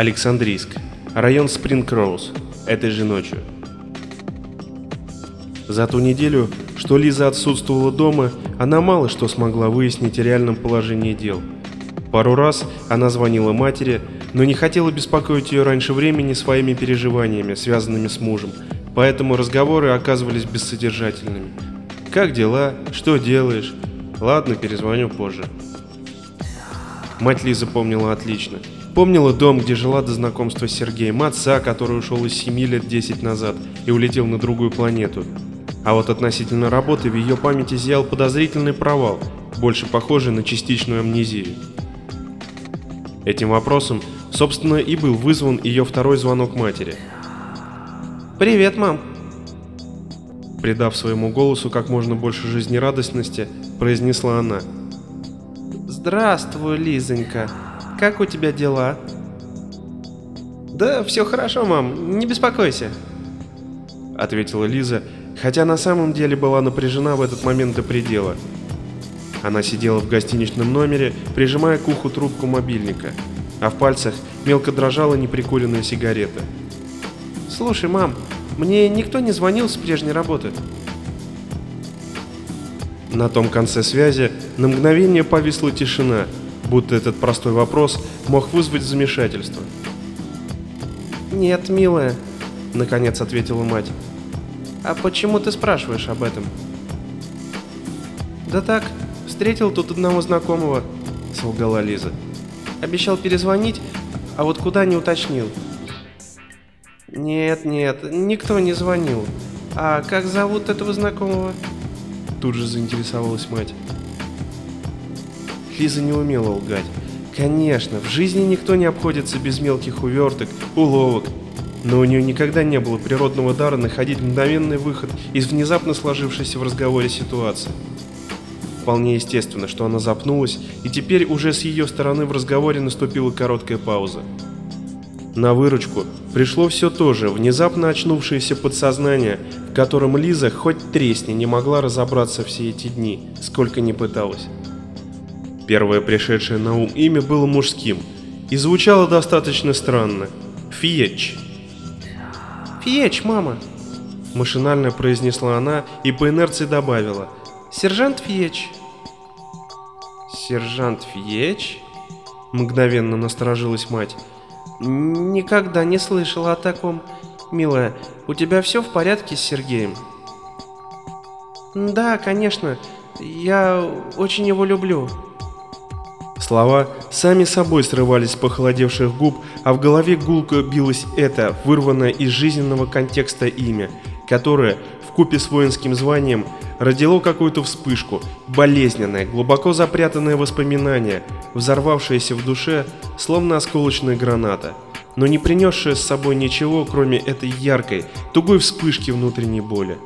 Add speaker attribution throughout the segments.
Speaker 1: Глава 2. Александрийск. Район Спринг-Роуз. Этой же ночью. За ту неделю, что Лиза отсутствовала дома, она мало что смогла выяснить о реальном положении дел. Пару раз она звонила матери, но не хотела беспокоить ее раньше времени своими переживаниями, связанными с мужем, поэтому разговоры оказывались бессодержательными. «Как дела? Что делаешь?» «Ладно, перезвоню позже». Мать Лиза помнила отлично. Помнила дом, где жила до знакомства с Сергеем, отца, который ушел из семьи лет 10 назад и улетел на другую планету. А вот относительно работы в ее памяти зиял подозрительный провал, больше похожий на частичную амнезию. Этим вопросом, собственно, и был вызван ее второй звонок матери.
Speaker 2: «Привет, мам!»
Speaker 1: Придав своему голосу как можно больше жизнерадостности, произнесла она –
Speaker 2: Здравствуй, Лизонька. Как у тебя дела? Да, все хорошо, мам, не беспокойся.
Speaker 1: Ответила Лиза, хотя на самом деле была напряжена в этот момент до предела. Она сидела в гостиничном номере, прижимая к уху трубку мобильника, а в пальцах мелко дрожала неприкуренная сигарета.
Speaker 2: «Слушай, мам, мне никто не звонил с прежней работы?»
Speaker 1: На том конце связи на мгновение повисла тишина, будто этот простой вопрос мог вызвать замешательство.
Speaker 2: «Нет, милая», — наконец ответила мать. «А почему ты спрашиваешь об этом?» «Да так, встретил тут одного знакомого», — солгала Лиза. «Обещал перезвонить, а вот куда не уточнил». «Нет, нет, никто не звонил. А как зовут этого знакомого?»
Speaker 1: Тут же заинтересовалась мать. Лиза не умела лгать. Конечно, в жизни никто не обходится без мелких уверток, уловок, но у нее никогда не было природного дара находить мгновенный выход из внезапно сложившейся в разговоре ситуации. Вполне естественно, что она запнулась, и теперь уже с ее стороны в разговоре наступила короткая пауза. На выручку пришло все то же, внезапно очнувшееся подсознание, в котором Лиза хоть тресни не могла разобраться все эти дни, сколько ни пыталась. Первое пришедшее на ум имя было мужским и звучало достаточно странно. Фьеч.
Speaker 2: «Фьеч, мама!» Машинально произнесла она и по инерции добавила. «Сержант Фьеч!»
Speaker 1: «Сержант Фьеч?» Мгновенно насторожилась мать.
Speaker 2: Никогда не слышала о таком. Милая, у тебя все в порядке с Сергеем? Да, конечно. Я очень его люблю.
Speaker 1: Слова сами собой срывались с похолодевших губ, а в голове гулко билось это, вырванное из жизненного контекста имя, которое, в купе с воинским званием, родило какую-то вспышку, болезненное, глубоко запрятанное воспоминание, взорвавшееся в душе, словно осколочная граната, но не принесшее с собой ничего, кроме этой яркой, тугой вспышки внутренней боли.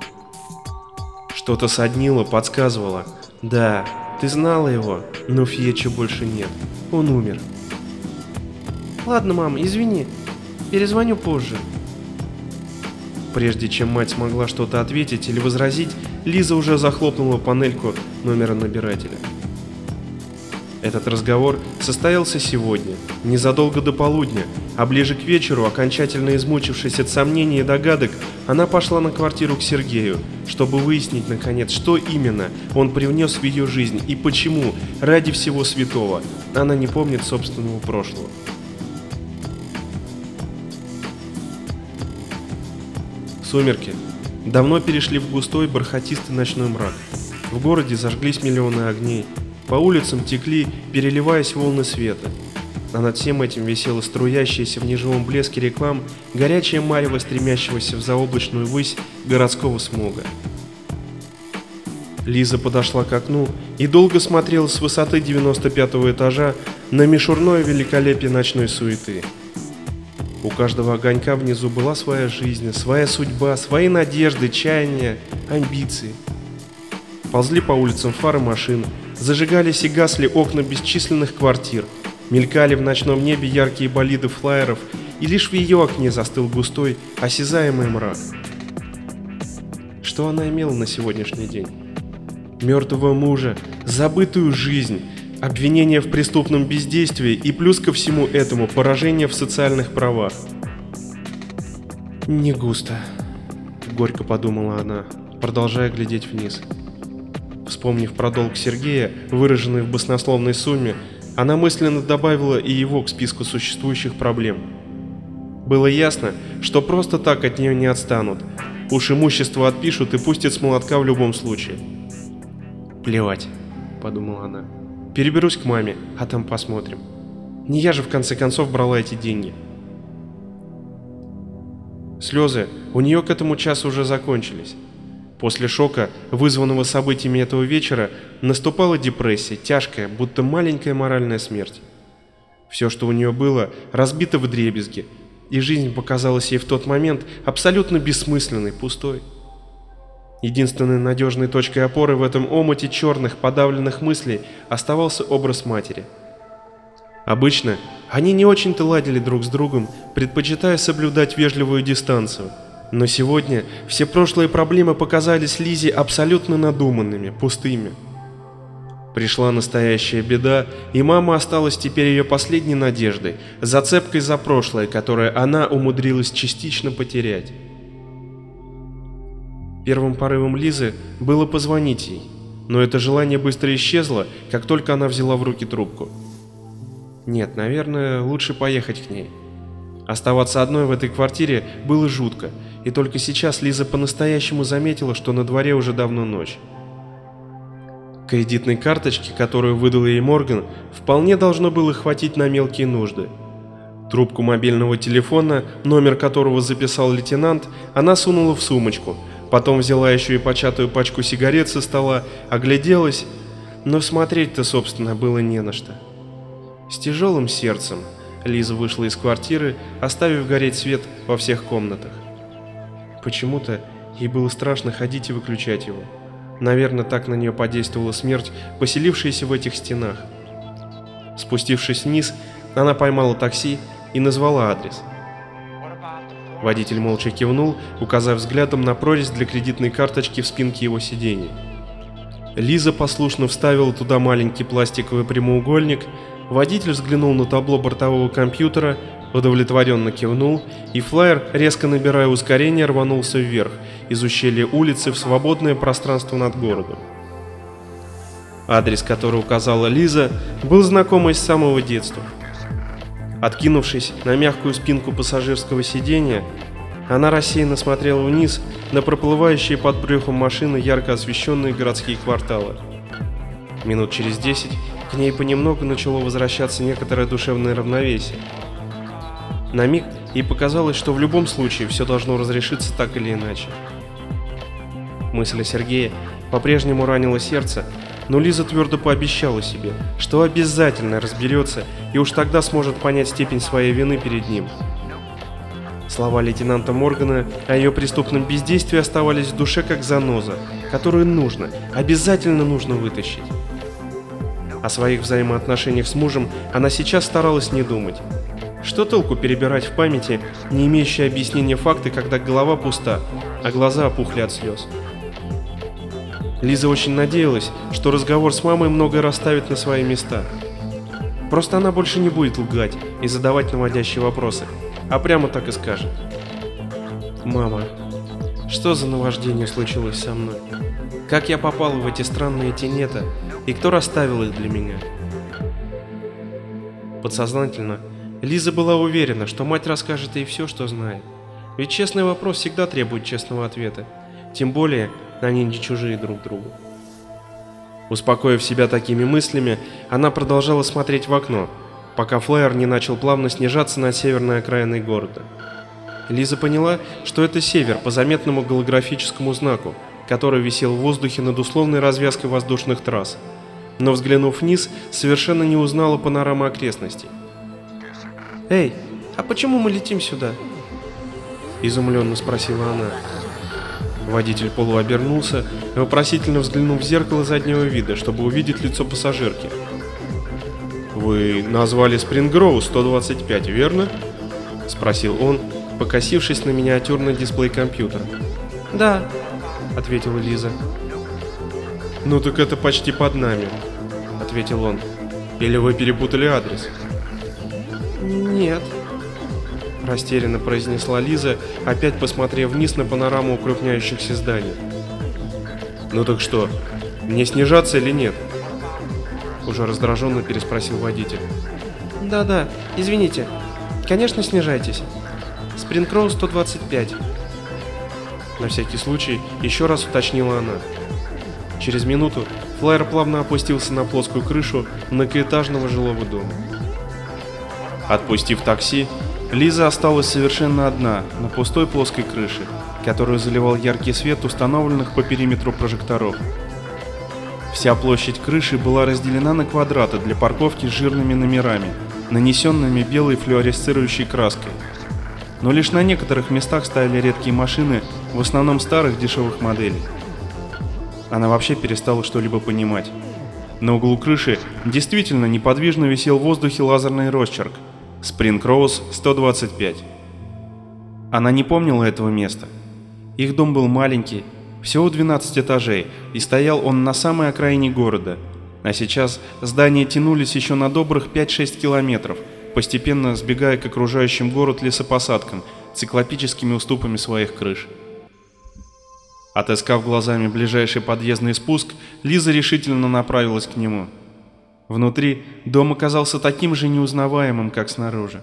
Speaker 1: Что-то соднило, подсказывало. Да, ты знала его, но Фьеча больше нет. Он умер.
Speaker 2: Ладно, мама, извини. Перезвоню позже.
Speaker 1: Прежде чем мать смогла что-то ответить или возразить, Лиза уже захлопнула панельку номера набирателя. Этот разговор состоялся сегодня, незадолго до полудня, а ближе к вечеру, окончательно измучившись от сомнений и догадок, она пошла на квартиру к Сергею, чтобы выяснить, наконец, что именно он привнес в ее жизнь и почему, ради всего святого, она не помнит собственного прошлого. Сумерки давно перешли в густой бархатистый ночной мрак. В городе зажглись миллионы огней, по улицам текли, переливаясь волны света. А над всем этим висела струящаяся в неживом блеске реклам горячая марево стремящегося в заоблачную высь городского смога. Лиза подошла к окну и долго смотрела с высоты 95 этажа на мишурное великолепие ночной суеты. У каждого огонька внизу была своя жизнь, своя судьба, свои надежды, чаяния, амбиции. Ползли по улицам фары машин, зажигались и гасли окна бесчисленных квартир, мелькали в ночном небе яркие болиды флайеров, и лишь в ее окне застыл густой, осязаемый мрак. Что она имела на сегодняшний день? Мертвого мужа, забытую жизнь, Обвинение в преступном бездействии и плюс ко всему этому поражение в социальных правах.
Speaker 2: «Не густо», — горько подумала она, продолжая глядеть вниз. Вспомнив про долг Сергея, выраженный в баснословной сумме, она мысленно добавила и его к списку существующих проблем. Было ясно, что просто так от нее не отстанут. Уж имущество отпишут и пустят с молотка в любом случае. «Плевать», — подумала она. «Переберусь к маме, а там посмотрим. Не я же в конце концов брала эти деньги». Слезы у нее к этому часу уже закончились. После шока, вызванного событиями этого вечера, наступала депрессия, тяжкая, будто маленькая моральная смерть. Все, что у нее было, разбито в дребезги, и жизнь показалась ей в тот момент абсолютно бессмысленной, пустой. Единственной надежной точкой опоры в этом омуте черных, подавленных мыслей оставался образ матери. Обычно они не очень-то ладили друг с другом, предпочитая соблюдать вежливую дистанцию – но сегодня все прошлые проблемы показались Лизе абсолютно надуманными, пустыми. Пришла настоящая беда, и мама осталась теперь ее последней надеждой, зацепкой за прошлое, которое она умудрилась частично потерять. Первым порывом Лизы было позвонить ей, но это желание быстро исчезло, как только она взяла в руки трубку. Нет, наверное, лучше поехать к ней. Оставаться одной в этой квартире было жутко, и только сейчас Лиза по-настоящему заметила, что на дворе уже давно ночь. Кредитной карточки, которую выдал ей Морган, вполне должно было хватить на мелкие нужды. Трубку мобильного телефона, номер которого записал лейтенант, она сунула в сумочку, потом взяла еще и початую пачку сигарет со стола, огляделась, но смотреть-то, собственно, было не на что. С тяжелым сердцем Лиза вышла из квартиры, оставив гореть свет во всех комнатах. Почему-то ей было страшно ходить и выключать его. Наверное, так на нее подействовала смерть, поселившаяся в этих стенах. Спустившись вниз, она поймала такси и назвала адрес. Водитель молча кивнул, указав взглядом на прорезь для кредитной карточки в спинке его сиденья. Лиза послушно вставила туда маленький пластиковый прямоугольник, водитель взглянул на табло бортового компьютера удовлетворенно кивнул, и флайер, резко набирая ускорение, рванулся вверх, из ущелья улицы в свободное пространство над городом. Адрес, который указала Лиза, был знакомый с самого детства. Откинувшись на мягкую спинку пассажирского сиденья, она рассеянно смотрела вниз на проплывающие под брюхом машины ярко освещенные городские кварталы. Минут через десять к ней понемногу начало возвращаться некоторое душевное равновесие. На миг ей показалось, что в любом случае все должно разрешиться так или иначе. Мысль о Сергее по-прежнему ранила сердце, но Лиза твердо пообещала себе, что обязательно разберется и уж тогда сможет понять степень своей вины перед ним. Слова лейтенанта Моргана о ее преступном бездействии оставались в душе как заноза, которую нужно, обязательно нужно вытащить. О своих взаимоотношениях с мужем она сейчас старалась не думать. Что толку перебирать в памяти не имеющие объяснения факты, когда голова пуста, а глаза опухли от слез? Лиза очень надеялась, что разговор с мамой многое расставит на свои места. Просто она больше не будет лгать и задавать наводящие вопросы, а прямо так и скажет. «Мама, что за наваждение случилось со мной? Как я попал в эти странные тенета, и кто расставил их для меня?» Подсознательно Лиза была уверена, что мать расскажет ей все, что знает. Ведь честный вопрос всегда требует честного ответа. Тем более, они не чужие друг другу. Успокоив себя такими мыслями, она продолжала смотреть в окно, пока флайер не начал плавно снижаться над северной окраиной города. Лиза поняла, что это север по заметному голографическому знаку, который висел в воздухе над условной развязкой воздушных трасс. Но взглянув вниз, совершенно не узнала панорамы окрестностей. «Эй, а почему мы летим сюда?» Изумленно спросила она. Водитель полуобернулся и вопросительно взглянул в зеркало заднего вида, чтобы увидеть лицо пассажирки. «Вы назвали Спрингроу 125, верно?» — спросил он, покосившись на миниатюрный дисплей компьютера. «Да», — ответила Лиза. «Ну так это почти под нами», — ответил он.
Speaker 1: Или вы перепутали адрес?
Speaker 2: Нет. Растерянно произнесла Лиза, опять посмотрев вниз на панораму укрупняющихся зданий.
Speaker 1: Ну так что, мне снижаться или нет? Уже раздраженно переспросил водитель.
Speaker 2: Да-да, извините. Конечно, снижайтесь. Спрингкроу 125.
Speaker 1: На всякий случай еще раз уточнила она. Через минуту флайер плавно опустился на плоскую крышу многоэтажного жилого дома. Отпустив такси, Лиза осталась совершенно одна на пустой плоской крыше, которую заливал яркий свет установленных по периметру прожекторов. Вся площадь крыши была разделена на квадраты для парковки с жирными номерами, нанесенными белой флуоресцирующей краской. Но лишь на некоторых местах стояли редкие машины, в основном старых дешевых моделей. Она вообще перестала что-либо понимать. На углу крыши действительно неподвижно висел в воздухе лазерный росчерк Rose 125. Она не помнила этого места. Их дом был маленький, всего 12 этажей, и стоял он на самой окраине города. А сейчас здания тянулись еще на добрых 5-6 километров, постепенно сбегая к окружающим город лесопосадкам, циклопическими уступами своих крыш. Отыскав глазами ближайший подъездный спуск, Лиза решительно направилась к нему. Внутри дом оказался таким же неузнаваемым, как снаружи.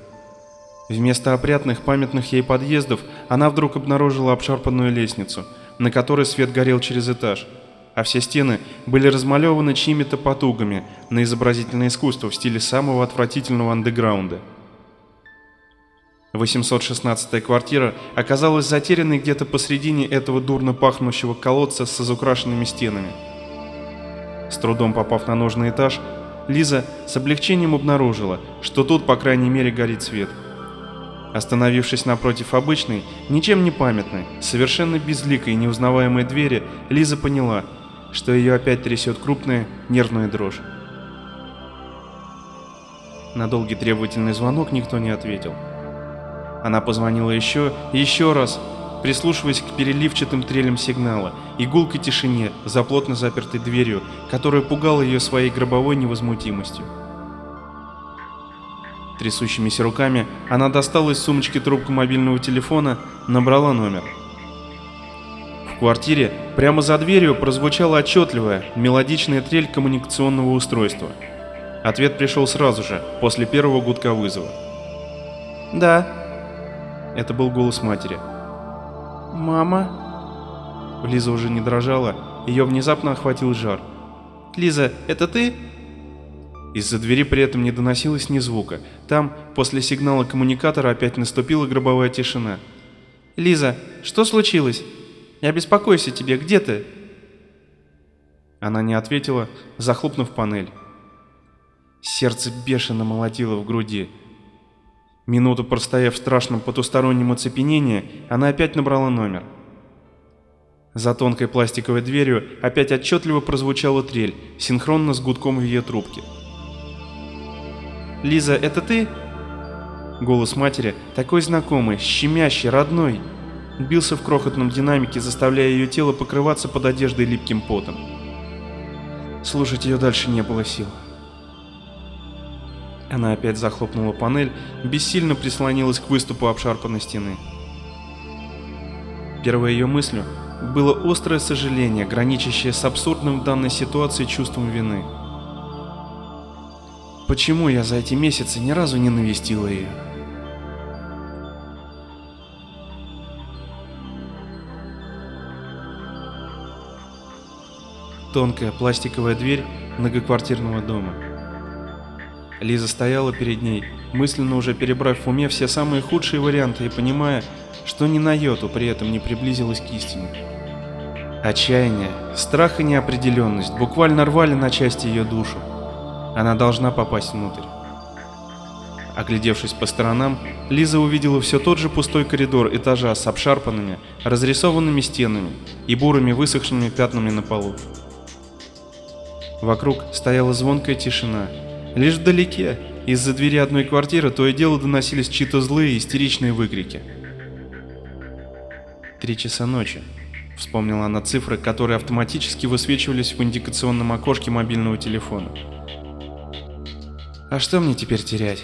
Speaker 1: Вместо опрятных памятных ей подъездов она вдруг обнаружила обшарпанную лестницу, на которой свет горел через этаж, а все стены были размалеваны чьими-то потугами на изобразительное искусство в стиле самого отвратительного андеграунда. 816-я квартира оказалась затерянной где-то посредине этого дурно пахнущего колодца с изукрашенными стенами. С трудом попав на нужный этаж, Лиза с облегчением обнаружила, что тут, по крайней мере, горит свет. Остановившись напротив обычной, ничем не памятной, совершенно безликой и неузнаваемой двери, Лиза поняла, что ее опять трясет крупная нервная дрожь. На долгий требовательный звонок никто не ответил. Она позвонила еще и еще раз, прислушиваясь к переливчатым трелям сигнала и гулкой тишине за плотно запертой дверью, которая пугала ее своей гробовой невозмутимостью. Трясущимися руками она достала из сумочки трубку мобильного телефона, набрала номер. В квартире прямо за дверью прозвучала отчетливая, мелодичная трель коммуникационного устройства. Ответ пришел сразу же, после первого гудка вызова.
Speaker 2: Да.
Speaker 1: Это был голос матери.
Speaker 2: «Мама?»
Speaker 1: Лиза уже не дрожала, ее внезапно охватил жар.
Speaker 2: «Лиза, это ты?»
Speaker 1: Из-за двери при этом не доносилось ни звука. Там, после сигнала коммуникатора, опять наступила гробовая тишина.
Speaker 2: «Лиза, что случилось? Я беспокоюсь о тебе, где ты?»
Speaker 1: Она не ответила, захлопнув панель. Сердце бешено молотило в груди. Минуту простояв в страшном потустороннем оцепенении, она опять набрала номер. За тонкой пластиковой дверью опять отчетливо прозвучала трель, синхронно с гудком в ее трубке.
Speaker 2: «Лиза, это ты?»
Speaker 1: Голос матери, такой знакомый, щемящий, родной, бился в крохотном динамике, заставляя ее тело покрываться под одеждой липким потом. Слушать ее дальше не было сил. Она опять захлопнула панель, бессильно прислонилась к выступу обшарпанной стены. Первой ее мыслью было острое сожаление, граничащее с абсурдным в данной ситуации чувством вины. Почему я за эти месяцы ни разу не навестила ее? Тонкая пластиковая дверь многоквартирного дома. Лиза стояла перед ней, мысленно уже перебрав в уме все самые худшие варианты и понимая, что ни на йоту при этом не приблизилась к истине. Отчаяние, страх и неопределенность буквально рвали на части ее душу. Она должна попасть внутрь. Оглядевшись по сторонам, Лиза увидела все тот же пустой коридор этажа с обшарпанными, разрисованными стенами и бурыми высохшими пятнами на полу. Вокруг стояла звонкая тишина. Лишь вдалеке, из-за двери одной квартиры, то и дело доносились чьи-то злые истеричные выкрики. Три часа ночи. Вспомнила она цифры, которые автоматически высвечивались в индикационном окошке мобильного телефона.
Speaker 2: А что мне теперь терять?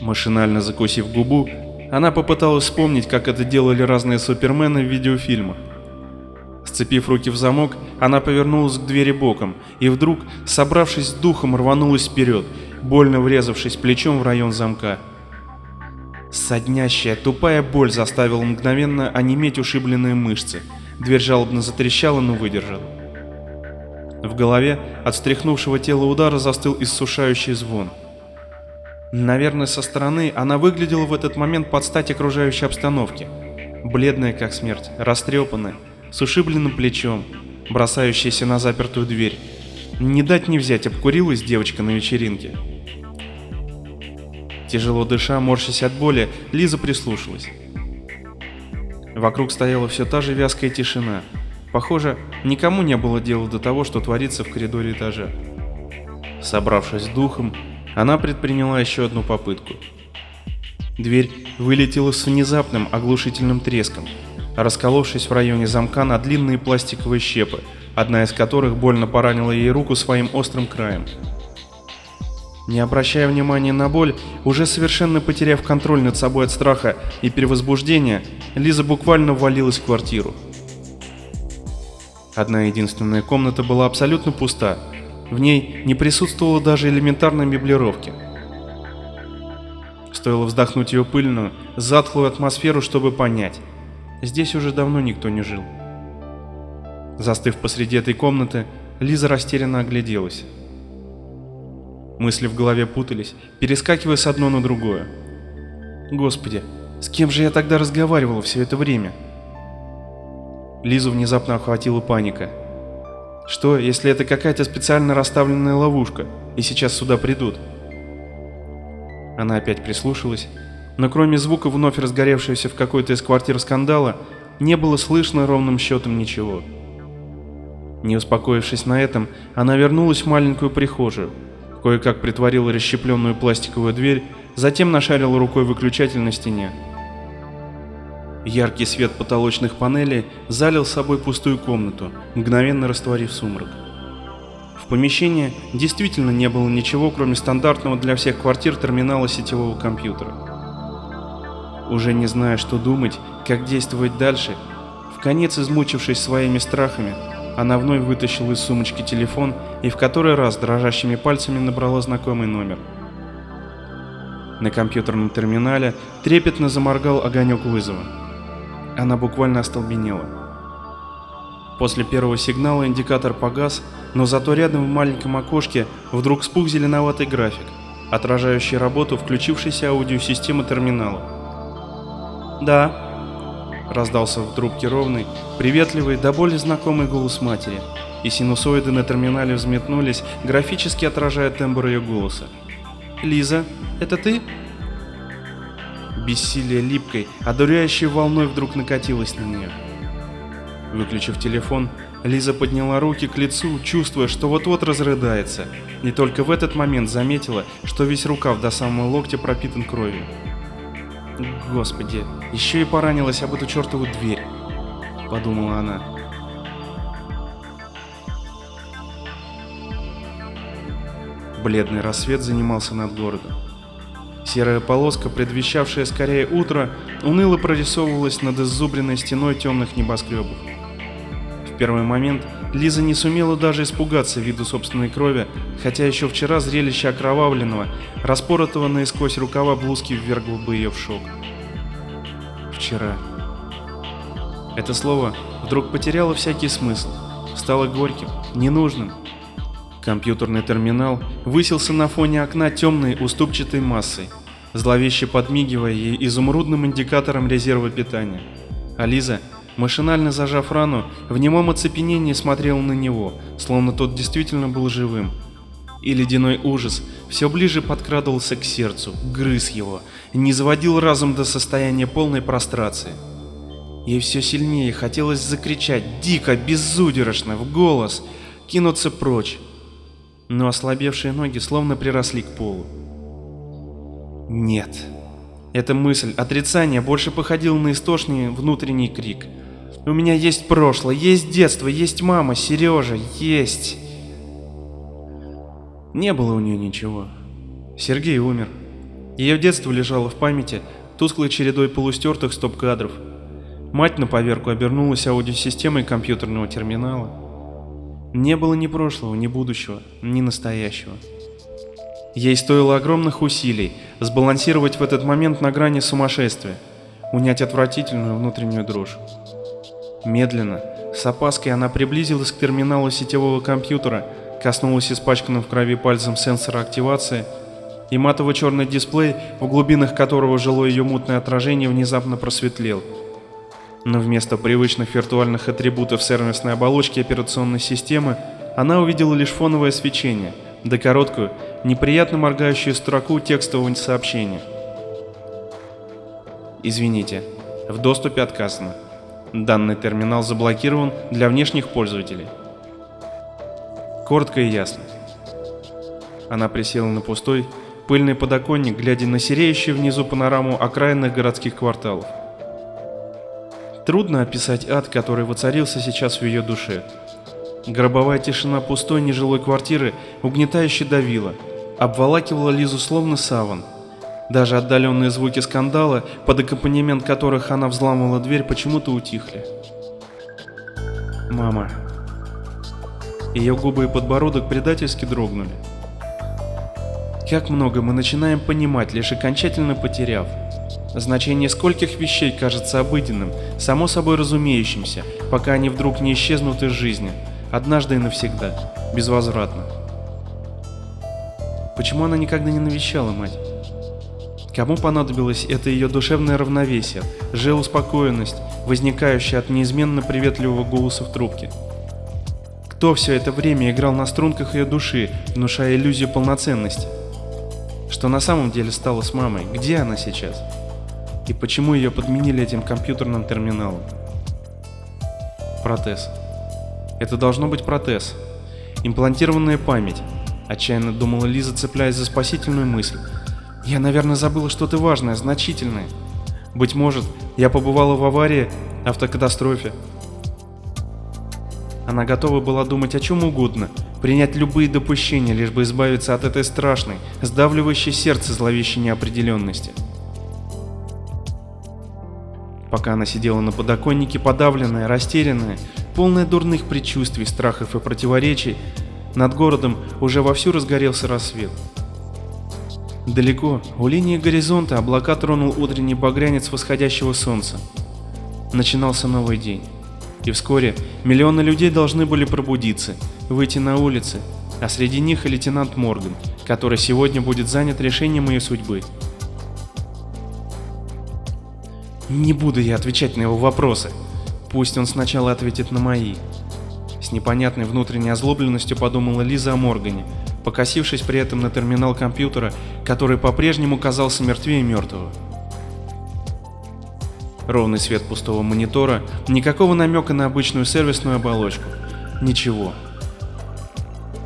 Speaker 2: Машинально закусив губу, она попыталась вспомнить, как это делали разные супермены в видеофильмах. Сцепив руки в замок, она повернулась к двери боком и вдруг, собравшись с духом, рванулась вперед, больно врезавшись плечом в район замка. Соднящая, тупая боль заставила мгновенно онеметь ушибленные мышцы. Дверь жалобно затрещала, но выдержала. В голове от встряхнувшего тела удара застыл иссушающий звон. Наверное, со стороны она выглядела в этот момент под стать окружающей обстановке. Бледная как смерть, растрепанная, с ушибленным плечом, бросающаяся на запертую дверь. Не дать не взять, обкурилась девочка на вечеринке. Тяжело дыша, морщась от боли, Лиза прислушалась. Вокруг стояла все та же вязкая тишина. Похоже, никому не было дела до того, что творится в коридоре этажа. Собравшись духом, она предприняла еще одну попытку. Дверь вылетела с внезапным оглушительным треском, расколовшись в районе замка на длинные пластиковые щепы, одна из которых больно поранила ей руку своим острым краем. Не обращая внимания на боль, уже совершенно потеряв контроль над собой от страха и перевозбуждения, Лиза буквально ввалилась в квартиру. Одна единственная комната была абсолютно пуста, в ней не присутствовало даже элементарной меблировки. Стоило вздохнуть ее пыльную, затхлую атмосферу, чтобы понять. Здесь уже давно никто не жил. Застыв посреди этой комнаты, Лиза растерянно огляделась. Мысли в голове путались, перескакивая с одно на другое. Господи, с кем же я тогда разговаривала все это время? Лизу внезапно охватила паника. Что, если это какая-то специально расставленная ловушка, и сейчас сюда придут? Она опять прислушалась, но кроме звука вновь разгоревшегося в какой-то из квартир скандала, не было слышно ровным счетом ничего. Не успокоившись на этом, она вернулась в маленькую прихожую, кое-как притворила расщепленную пластиковую дверь, затем нашарила рукой выключатель на стене. Яркий свет потолочных панелей залил собой пустую комнату, мгновенно растворив сумрак. В помещении действительно не было ничего, кроме стандартного для всех квартир терминала сетевого компьютера. Уже не зная, что думать, как действовать дальше, в конец измучившись своими страхами, она вновь вытащила из сумочки телефон и в который раз дрожащими пальцами набрала знакомый номер. На компьютерном терминале трепетно заморгал огонек вызова. Она буквально остолбенела. После первого сигнала индикатор погас, но зато рядом в маленьком окошке вдруг вспух зеленоватый график, отражающий работу включившейся аудиосистемы терминала. «Да», Раздался в трубке ровный, приветливый, до боли знакомый голос матери, и синусоиды на терминале взметнулись, графически отражая тембр ее голоса. «Лиза, это ты?» Бессилие липкой, одуряющей волной вдруг накатилось на нее. Выключив телефон, Лиза подняла руки к лицу, чувствуя, что вот-вот разрыдается, и только в этот момент заметила, что весь рукав до самого локтя пропитан кровью. Господи, еще и поранилась об эту чертову дверь, подумала она. Бледный рассвет занимался над городом. Серая полоска, предвещавшая скорее утро, уныло прорисовывалась над иззубренной стеной темных небоскребов. В первый момент Лиза не сумела даже испугаться виду собственной крови, хотя еще вчера зрелище окровавленного, распоротого наисквозь рукава блузки ввергло бы ее в шок. Вчера. Это слово вдруг потеряло всякий смысл, стало горьким, ненужным. Компьютерный терминал высился на фоне окна темной уступчатой массой, зловеще подмигивая ей изумрудным индикатором резерва питания. А Лиза Машинально зажав рану, в немом оцепенении смотрел на него, словно тот действительно был живым. И ледяной ужас все ближе подкрадывался к сердцу, грыз его, не заводил разум до состояния полной прострации. Ей все сильнее хотелось закричать, дико, безудержно, в голос, кинуться прочь. Но ослабевшие ноги словно приросли к полу. Нет. Эта мысль отрицания больше походила на истошный внутренний крик – у меня есть прошлое, есть детство, есть мама, Сережа, есть. Не было у нее ничего. Сергей умер. Ее детство лежало в памяти тусклой чередой полустертых стоп-кадров. Мать на поверку обернулась аудиосистемой компьютерного терминала. Не было ни прошлого, ни будущего, ни настоящего. Ей стоило огромных усилий сбалансировать в этот момент на грани сумасшествия, унять отвратительную внутреннюю дрожь. Медленно, с опаской она приблизилась к терминалу сетевого компьютера, коснулась испачканным в крови пальцем сенсора активации, и матово-черный дисплей, в глубинах которого жило ее мутное отражение, внезапно просветлел. Но вместо привычных виртуальных атрибутов сервисной оболочки операционной системы она увидела лишь фоновое свечение, да короткую, неприятно моргающую строку текстового сообщения. Извините, в доступе отказано. Данный терминал заблокирован для внешних пользователей. Коротко и ясно. Она присела на пустой, пыльный подоконник, глядя на сереющую внизу панораму окраинных городских кварталов. Трудно описать ад, который воцарился сейчас в ее душе. Гробовая тишина пустой нежилой квартиры угнетающе давила, обволакивала Лизу словно саван. Даже отдаленные звуки скандала, под аккомпанемент которых она взламывала дверь, почему-то утихли. «Мама». Ее губы и подбородок предательски дрогнули. Как много мы начинаем понимать, лишь окончательно потеряв. Значение скольких вещей кажется обыденным, само собой разумеющимся, пока они вдруг не исчезнут из жизни, однажды и навсегда, безвозвратно. Почему она никогда не навещала мать? Кому понадобилось это ее душевное равновесие, успокоенность, возникающая от неизменно приветливого голоса в трубке? Кто все это время играл на струнках ее души, внушая иллюзию полноценности? Что на самом деле стало с мамой? Где она сейчас? И почему ее подменили этим компьютерным терминалом? Протез. Это должно быть протез. Имплантированная память. Отчаянно думала Лиза, цепляясь за спасительную мысль. Я, наверное, забыла что-то важное, значительное. Быть может, я побывала в аварии, автокатастрофе. Она готова была думать о чем угодно, принять любые допущения, лишь бы избавиться от этой страшной, сдавливающей сердце зловещей неопределенности. Пока она сидела на подоконнике, подавленная, растерянная, полная дурных предчувствий, страхов и противоречий, над городом уже вовсю разгорелся рассвет. Далеко, у линии горизонта, облака тронул утренний багрянец восходящего солнца. Начинался новый день. И вскоре миллионы людей должны были пробудиться, выйти на улицы, а среди них и лейтенант Морган, который сегодня будет занят решением ее судьбы. Не буду я отвечать на его вопросы. Пусть он сначала ответит на мои. С непонятной внутренней озлобленностью подумала Лиза о Моргане, покосившись при этом на терминал компьютера, который по-прежнему казался мертвее мертвого. Ровный свет пустого монитора, никакого намека на обычную сервисную оболочку. Ничего.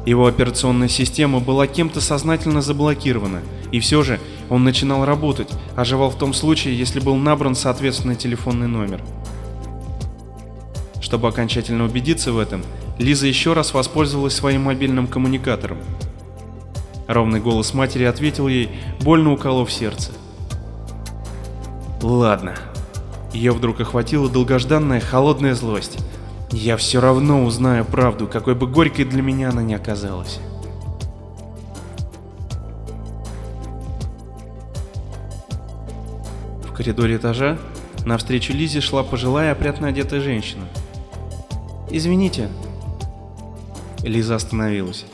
Speaker 2: Его операционная система была кем-то сознательно заблокирована, и все же он начинал работать, оживал в том случае, если был набран соответственный телефонный номер. Чтобы окончательно убедиться в этом, Лиза еще раз воспользовалась своим мобильным коммуникатором. Ровный голос матери ответил ей, больно уколов сердце. Ладно. Ее вдруг охватила долгожданная холодная злость. Я все равно узнаю правду, какой бы горькой для меня она ни оказалась. В коридоре этажа навстречу Лизе шла пожилая опрятно одетая женщина. «Извините». Лиза остановилась.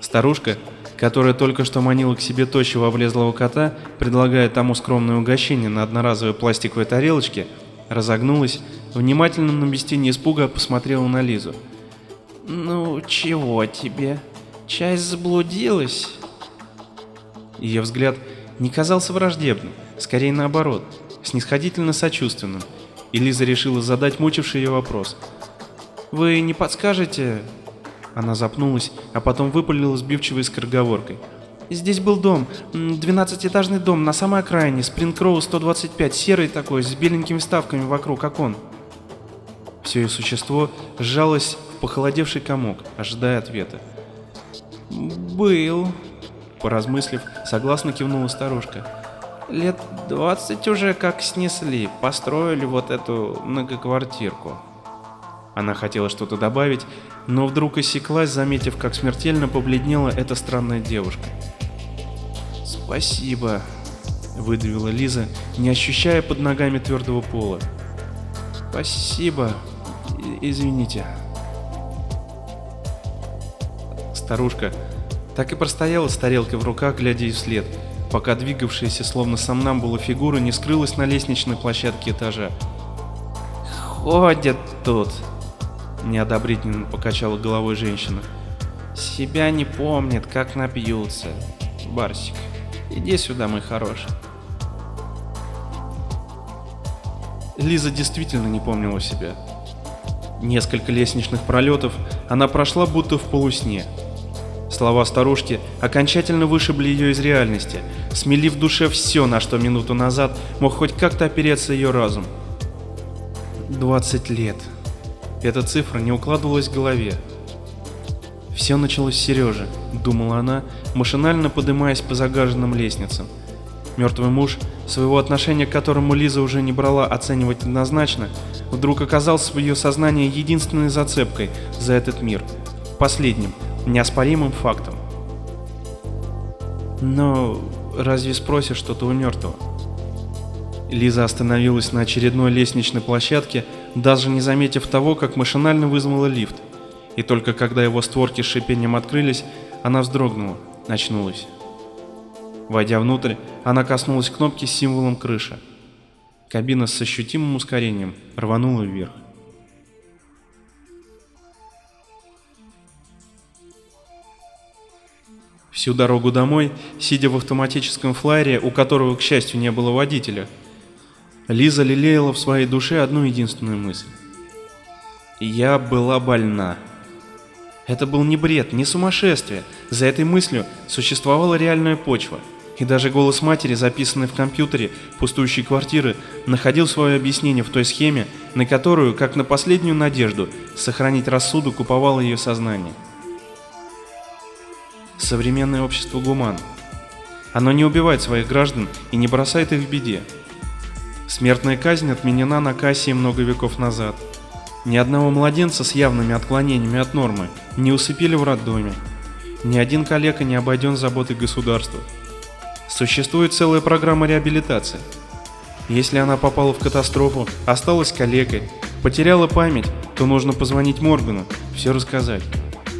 Speaker 2: Старушка, которая только что манила к себе тощего облезлого кота, предлагая тому скромное угощение на одноразовой пластиковой тарелочке, разогнулась, внимательно, но без тени испуга посмотрела на Лизу. «Ну, чего тебе? Часть заблудилась?» Ее взгляд не казался враждебным, скорее наоборот, снисходительно сочувственным, и Лиза решила задать мучивший ее вопрос. «Вы не подскажете, она запнулась, а потом выпалила сбивчивой скороговоркой. Здесь был дом, двенадцатиэтажный дом на самой окраине, Спрингкроу 125, серый такой, с беленькими вставками вокруг окон. Все ее существо сжалось в похолодевший комок, ожидая ответа.
Speaker 3: «Был», — поразмыслив, согласно кивнула старушка. «Лет двадцать уже как снесли, построили вот эту многоквартирку». Она хотела что-то добавить, но вдруг осеклась, заметив, как смертельно побледнела эта странная девушка. «Спасибо», — выдавила Лиза, не ощущая под ногами твердого пола. «Спасибо. И извините». Старушка так и простояла с тарелкой в руках, глядя ей вслед, пока двигавшаяся словно сомнамбула фигура не скрылась на лестничной площадке этажа. «Ходят тут!» — неодобрительно покачала головой женщина. «Себя не помнят, как напьются. Барсик, иди сюда, мой хороший». Лиза действительно не помнила себя. Несколько лестничных пролетов она прошла будто в полусне. Слова старушки окончательно вышибли ее из реальности, смели в душе все, на что минуту назад мог хоть как-то опереться ее разум. 20 лет. Эта цифра не укладывалась в голове. Все началось с Сережи, думала она, машинально поднимаясь по загаженным лестницам. Мертвый муж, своего отношения к которому Лиза уже не брала оценивать однозначно, вдруг оказался в ее сознании единственной зацепкой за этот мир, последним, неоспоримым фактом. Но разве спросишь что-то у мертвого? Лиза остановилась на очередной лестничной площадке, даже не заметив того, как машинально вызвала лифт. И только когда его створки с шипением открылись, она вздрогнула, очнулась. Войдя внутрь, она коснулась кнопки с символом крыша. Кабина с ощутимым ускорением рванула вверх. Всю дорогу домой, сидя в автоматическом флайере, у которого, к счастью, не было водителя, Лиза лелеяла в своей душе одну единственную мысль. «Я была больна». Это был не бред, не сумасшествие. За этой мыслью существовала реальная почва. И даже голос матери, записанный в компьютере пустующей квартиры, находил свое объяснение в той схеме, на которую, как на последнюю надежду, сохранить рассудок уповало ее сознание. Современное общество гуман. Оно не убивает своих граждан и не бросает их в беде. Смертная казнь отменена на Кассии много веков назад. Ни одного младенца с явными отклонениями от нормы не усыпили в роддоме. Ни один коллега не обойден заботой государства. Существует целая программа реабилитации. Если она попала в катастрофу, осталась калекой, потеряла память, то нужно позвонить Моргану, все рассказать.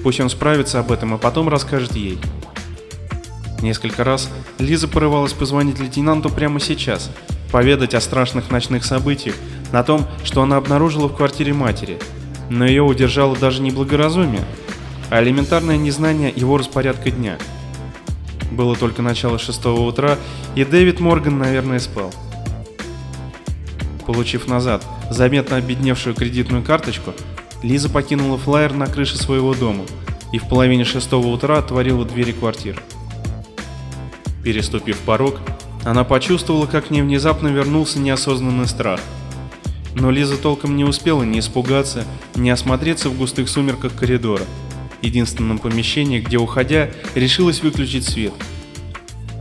Speaker 3: Пусть он справится об этом, а потом расскажет ей. Несколько раз Лиза порывалась позвонить лейтенанту прямо сейчас, поведать о страшных ночных событиях, на том, что она обнаружила в квартире матери, но ее удержало даже не благоразумие, а элементарное незнание его распорядка дня. Было только начало шестого утра, и Дэвид Морган, наверное, спал. Получив назад заметно обедневшую кредитную карточку, Лиза покинула флайер на крыше своего дома и в половине шестого утра отворила двери квартиры. Переступив порог, она почувствовала, как к ней внезапно вернулся неосознанный страх. Но Лиза толком не успела ни испугаться, ни осмотреться в густых сумерках коридора, единственном помещении, где, уходя, решилась выключить свет.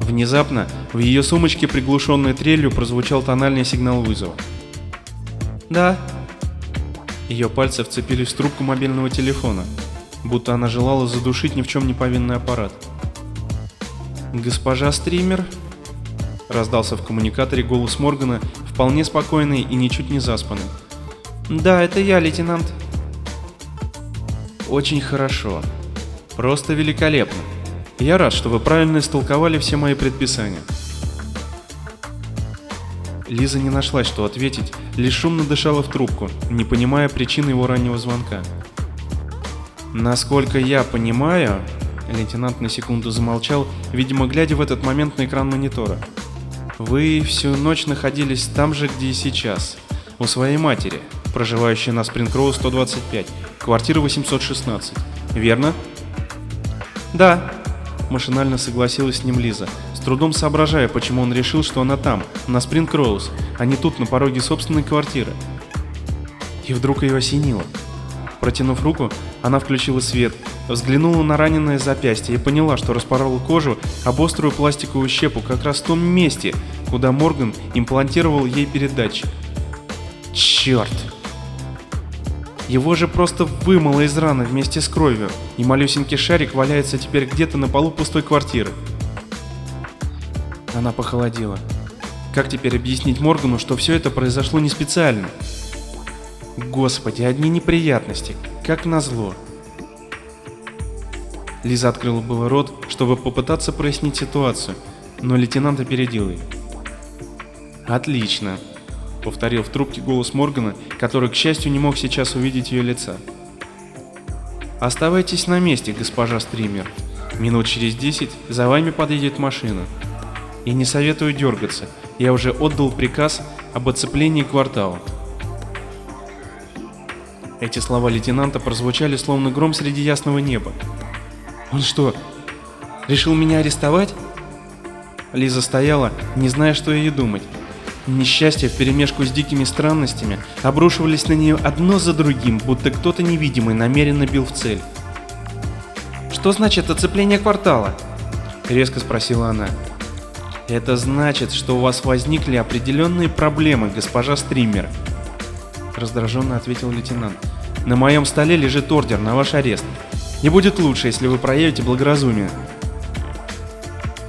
Speaker 3: Внезапно в ее сумочке приглушенной трелью прозвучал тональный сигнал вызова. «Да», ее пальцы вцепились в трубку мобильного телефона, будто она желала задушить ни в чем не повинный аппарат. «Госпожа стример?» Раздался в коммуникаторе голос Моргана, вполне спокойный и ничуть не заспанный. «Да, это я, лейтенант». «Очень хорошо. Просто великолепно. Я рад, что вы правильно истолковали все мои предписания». Лиза не нашла, что ответить, лишь шумно дышала в трубку, не понимая причины его раннего звонка. «Насколько я понимаю...» Лейтенант на секунду замолчал, видимо, глядя в этот момент на экран монитора. «Вы всю ночь находились там же, где и сейчас, у своей матери, проживающей на Спрингроу 125, квартира 816, верно?» «Да», – машинально согласилась с ним Лиза, трудом соображая, почему он решил, что она там, на Спринг Роуз, а не тут, на пороге собственной квартиры. И вдруг ее осенило. Протянув руку, она включила свет взглянула на раненое запястье и поняла, что распорола кожу об острую пластиковую щепу как раз в том месте, куда Морган имплантировал ей передатчик. Черт! Его же просто вымыло из раны вместе с кровью, и малюсенький шарик валяется теперь где-то на полу пустой квартиры. Она похолодела. Как теперь объяснить Моргану, что все это произошло не специально? Господи, одни неприятности, как назло. Лиза открыла было рот, чтобы попытаться прояснить ситуацию, но лейтенант опередил ее. «Отлично», — повторил в трубке голос Моргана, который, к счастью, не мог сейчас увидеть ее лица. «Оставайтесь на месте, госпожа стример. Минут через десять за вами подъедет машина. И не советую дергаться, я уже отдал приказ об оцеплении квартала». Эти слова лейтенанта прозвучали словно гром среди ясного неба. Он что, решил меня арестовать? Лиза стояла, не зная, что ей думать. Несчастья вперемешку с дикими странностями обрушивались на нее одно за другим, будто кто-то невидимый намеренно бил в цель. «Что значит оцепление квартала?» — резко спросила она. «Это значит, что у вас возникли определенные проблемы, госпожа стример», — раздраженно ответил лейтенант. «На моем столе лежит ордер на ваш арест. Не будет лучше, если вы проявите благоразумие».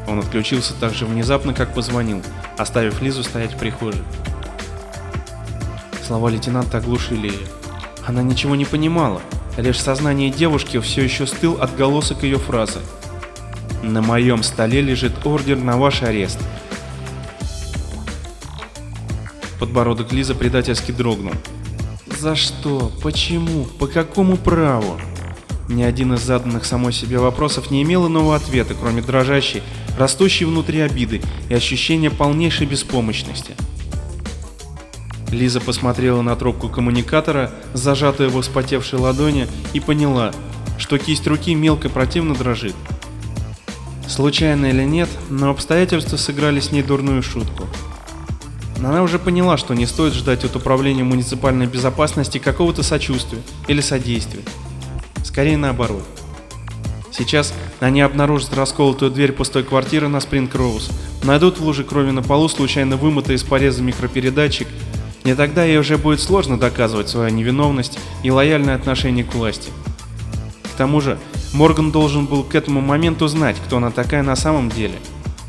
Speaker 3: Он отключился так же внезапно, как позвонил, оставив Лизу стоять в прихожей. Слова лейтенанта оглушили ее. Она ничего не понимала, лишь сознание девушки все еще стыл отголосок ее фразы. «На моем столе лежит ордер на ваш арест». Подбородок Лизы предательски дрогнул. «За что? Почему? По какому праву?» Ни один из заданных самой себе вопросов не имел иного ответа, кроме дрожащей, растущей внутри обиды и ощущения полнейшей беспомощности. Лиза посмотрела на трубку коммуникатора, зажатую в вспотевшей ладони, и поняла, что кисть руки мелко противно дрожит. Случайно или нет, но обстоятельства сыграли с ней дурную шутку. Она уже поняла, что не стоит ждать от управления муниципальной безопасности какого-то сочувствия или содействия. Скорее наоборот. Сейчас они обнаружат расколотую дверь пустой квартиры на Спринг-Роуз, найдут в луже крови на полу случайно вымытый из пореза микропередатчик, и тогда ей уже будет сложно доказывать свою невиновность и лояльное отношение к власти. К тому же, Морган должен был к этому моменту знать, кто она такая на самом деле.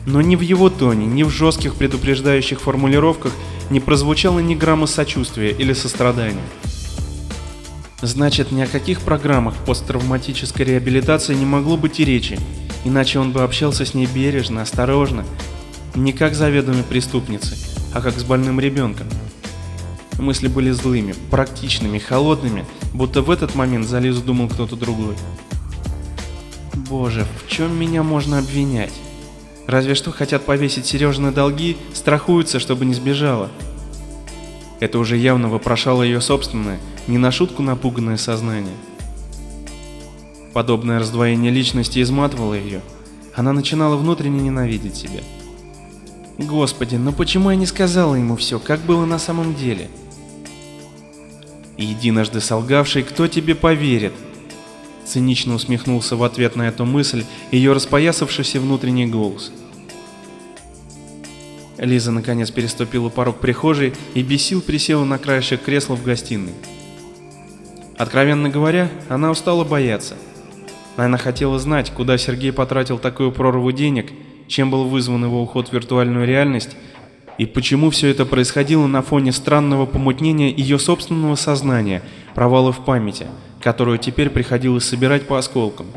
Speaker 3: Но ни в его тоне, ни в жестких предупреждающих формулировках не прозвучало ни грамма сочувствия или сострадания. Значит, ни о каких программах посттравматической реабилитации не могло быть и речи, иначе он бы общался с ней бережно, осторожно, не как заведомой преступницей, а как с больным ребенком. Мысли были злыми, практичными, холодными, будто в этот момент за Лизу думал кто-то другой. Боже, в чем меня можно обвинять? Разве что хотят повесить Сережины долги, страхуются, чтобы не сбежала. Это уже явно вопрошало ее собственное, не на шутку напуганное сознание. Подобное раздвоение личности изматывало ее. Она начинала внутренне ненавидеть себя. Господи, но почему я не сказала ему все, как было на самом деле? Единожды солгавший, кто тебе поверит? Цинично усмехнулся в ответ на эту мысль ее распоясавшийся внутренний голос. Лиза наконец переступила порог прихожей и без сил присела на краешек кресла в гостиной. Откровенно говоря, она устала бояться. Она хотела знать, куда Сергей потратил такую прорву денег, чем был вызван его уход в виртуальную реальность, и почему все это происходило на фоне странного помутнения ее собственного сознания, провала в памяти, которую теперь приходилось собирать по осколкам.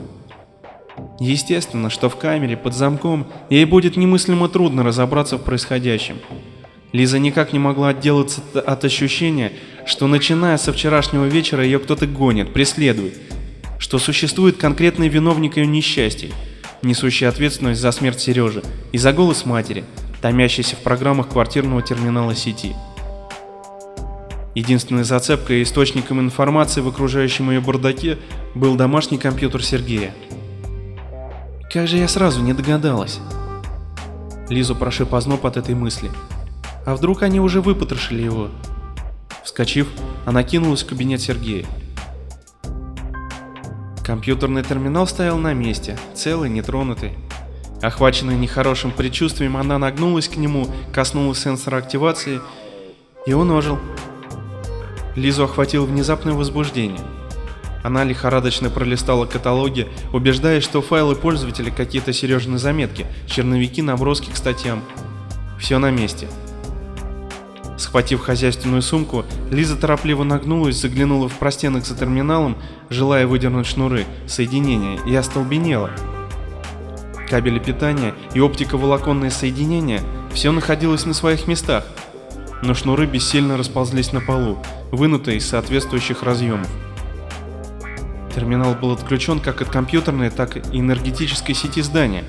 Speaker 3: Естественно, что в камере под замком ей будет немыслимо трудно разобраться в происходящем. Лиза никак не могла отделаться от ощущения, что начиная со вчерашнего вечера ее кто-то гонит, преследует, что существует конкретный виновник ее несчастья, несущий ответственность за смерть Сережи и за голос матери, томящийся в программах квартирного терминала сети. Единственной зацепкой и источником информации в окружающем ее бардаке был домашний компьютер Сергея. Как же я сразу не догадалась? Лизу прошиб озноб от этой мысли. А вдруг они уже выпотрошили его? Вскочив, она кинулась в кабинет Сергея. Компьютерный терминал стоял на месте, целый, нетронутый. Охваченная нехорошим предчувствием, она нагнулась к нему, коснулась сенсора активации, и он ожил. Лизу охватило внезапное возбуждение. Она лихорадочно пролистала каталоги, убеждаясь, что файлы пользователя какие-то Сережины заметки, черновики, наброски к статьям. Все на месте. Схватив хозяйственную сумку, Лиза торопливо нагнулась, заглянула в простенок за терминалом, желая выдернуть шнуры, соединения, и остолбенела. Кабели питания и оптиковолоконные соединения – все находилось на своих местах, но шнуры бессильно расползлись на полу, вынутые из соответствующих разъемов. Терминал был отключен как от компьютерной, так и энергетической сети здания.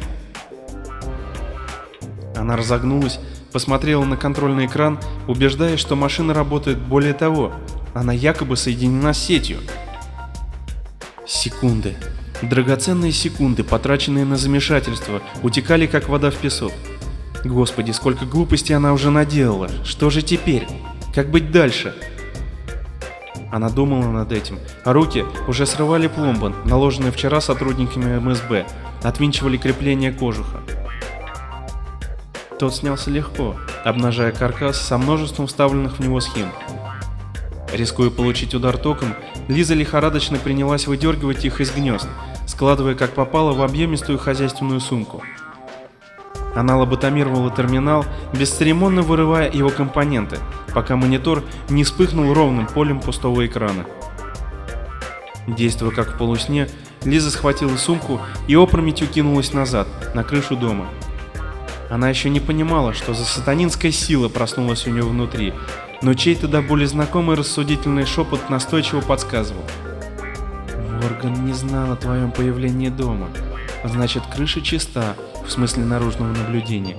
Speaker 3: Она разогнулась, посмотрела на контрольный экран, убеждаясь, что машина работает более того, она якобы соединена с сетью. Секунды. Драгоценные секунды, потраченные на замешательство, утекали как вода в песок. Господи, сколько глупостей она уже наделала. Что же теперь? Как быть дальше? Она думала над этим, а руки уже срывали пломбы, наложенные вчера сотрудниками МСБ, отвинчивали крепление кожуха. Тот снялся легко, обнажая каркас со множеством вставленных в него схем. Рискуя получить удар током, Лиза лихорадочно принялась выдергивать их из гнезд, складывая как попало в объемистую хозяйственную сумку. Она лоботомировала терминал, бесцеремонно вырывая его компоненты, пока монитор не вспыхнул ровным полем пустого экрана. Действуя как в полусне, Лиза схватила сумку и опрометью кинулась назад, на крышу дома. Она еще не понимала, что за сатанинская сила проснулась у нее внутри, но чей-то до боли знакомый рассудительный шепот настойчиво подсказывал. Морган не знал о твоем появлении дома. Значит, крыша чиста, в смысле наружного наблюдения.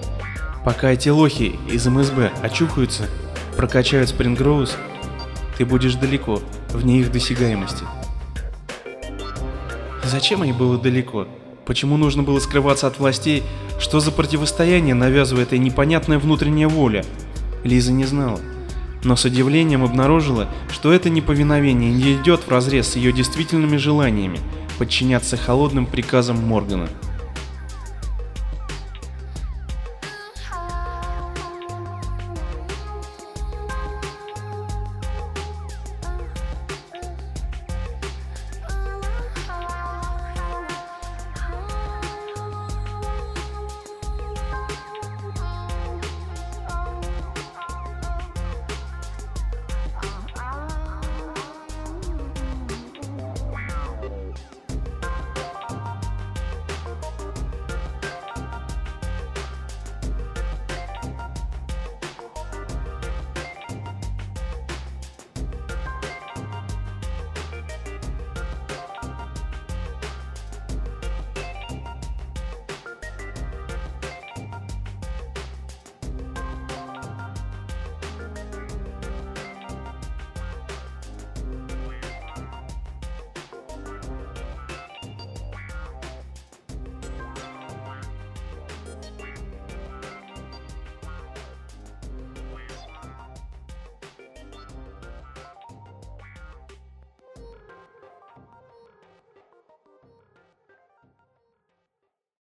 Speaker 3: Пока эти лохи из МСБ очухаются, прокачают Спрингроуз, ты будешь далеко, вне их досягаемости. Зачем ей было далеко? Почему нужно было скрываться от властей? Что за противостояние навязывает этой непонятная внутренняя воля? Лиза не знала. Но с удивлением обнаружила, что это неповиновение не идет вразрез с ее действительными желаниями подчиняться холодным приказам Моргана.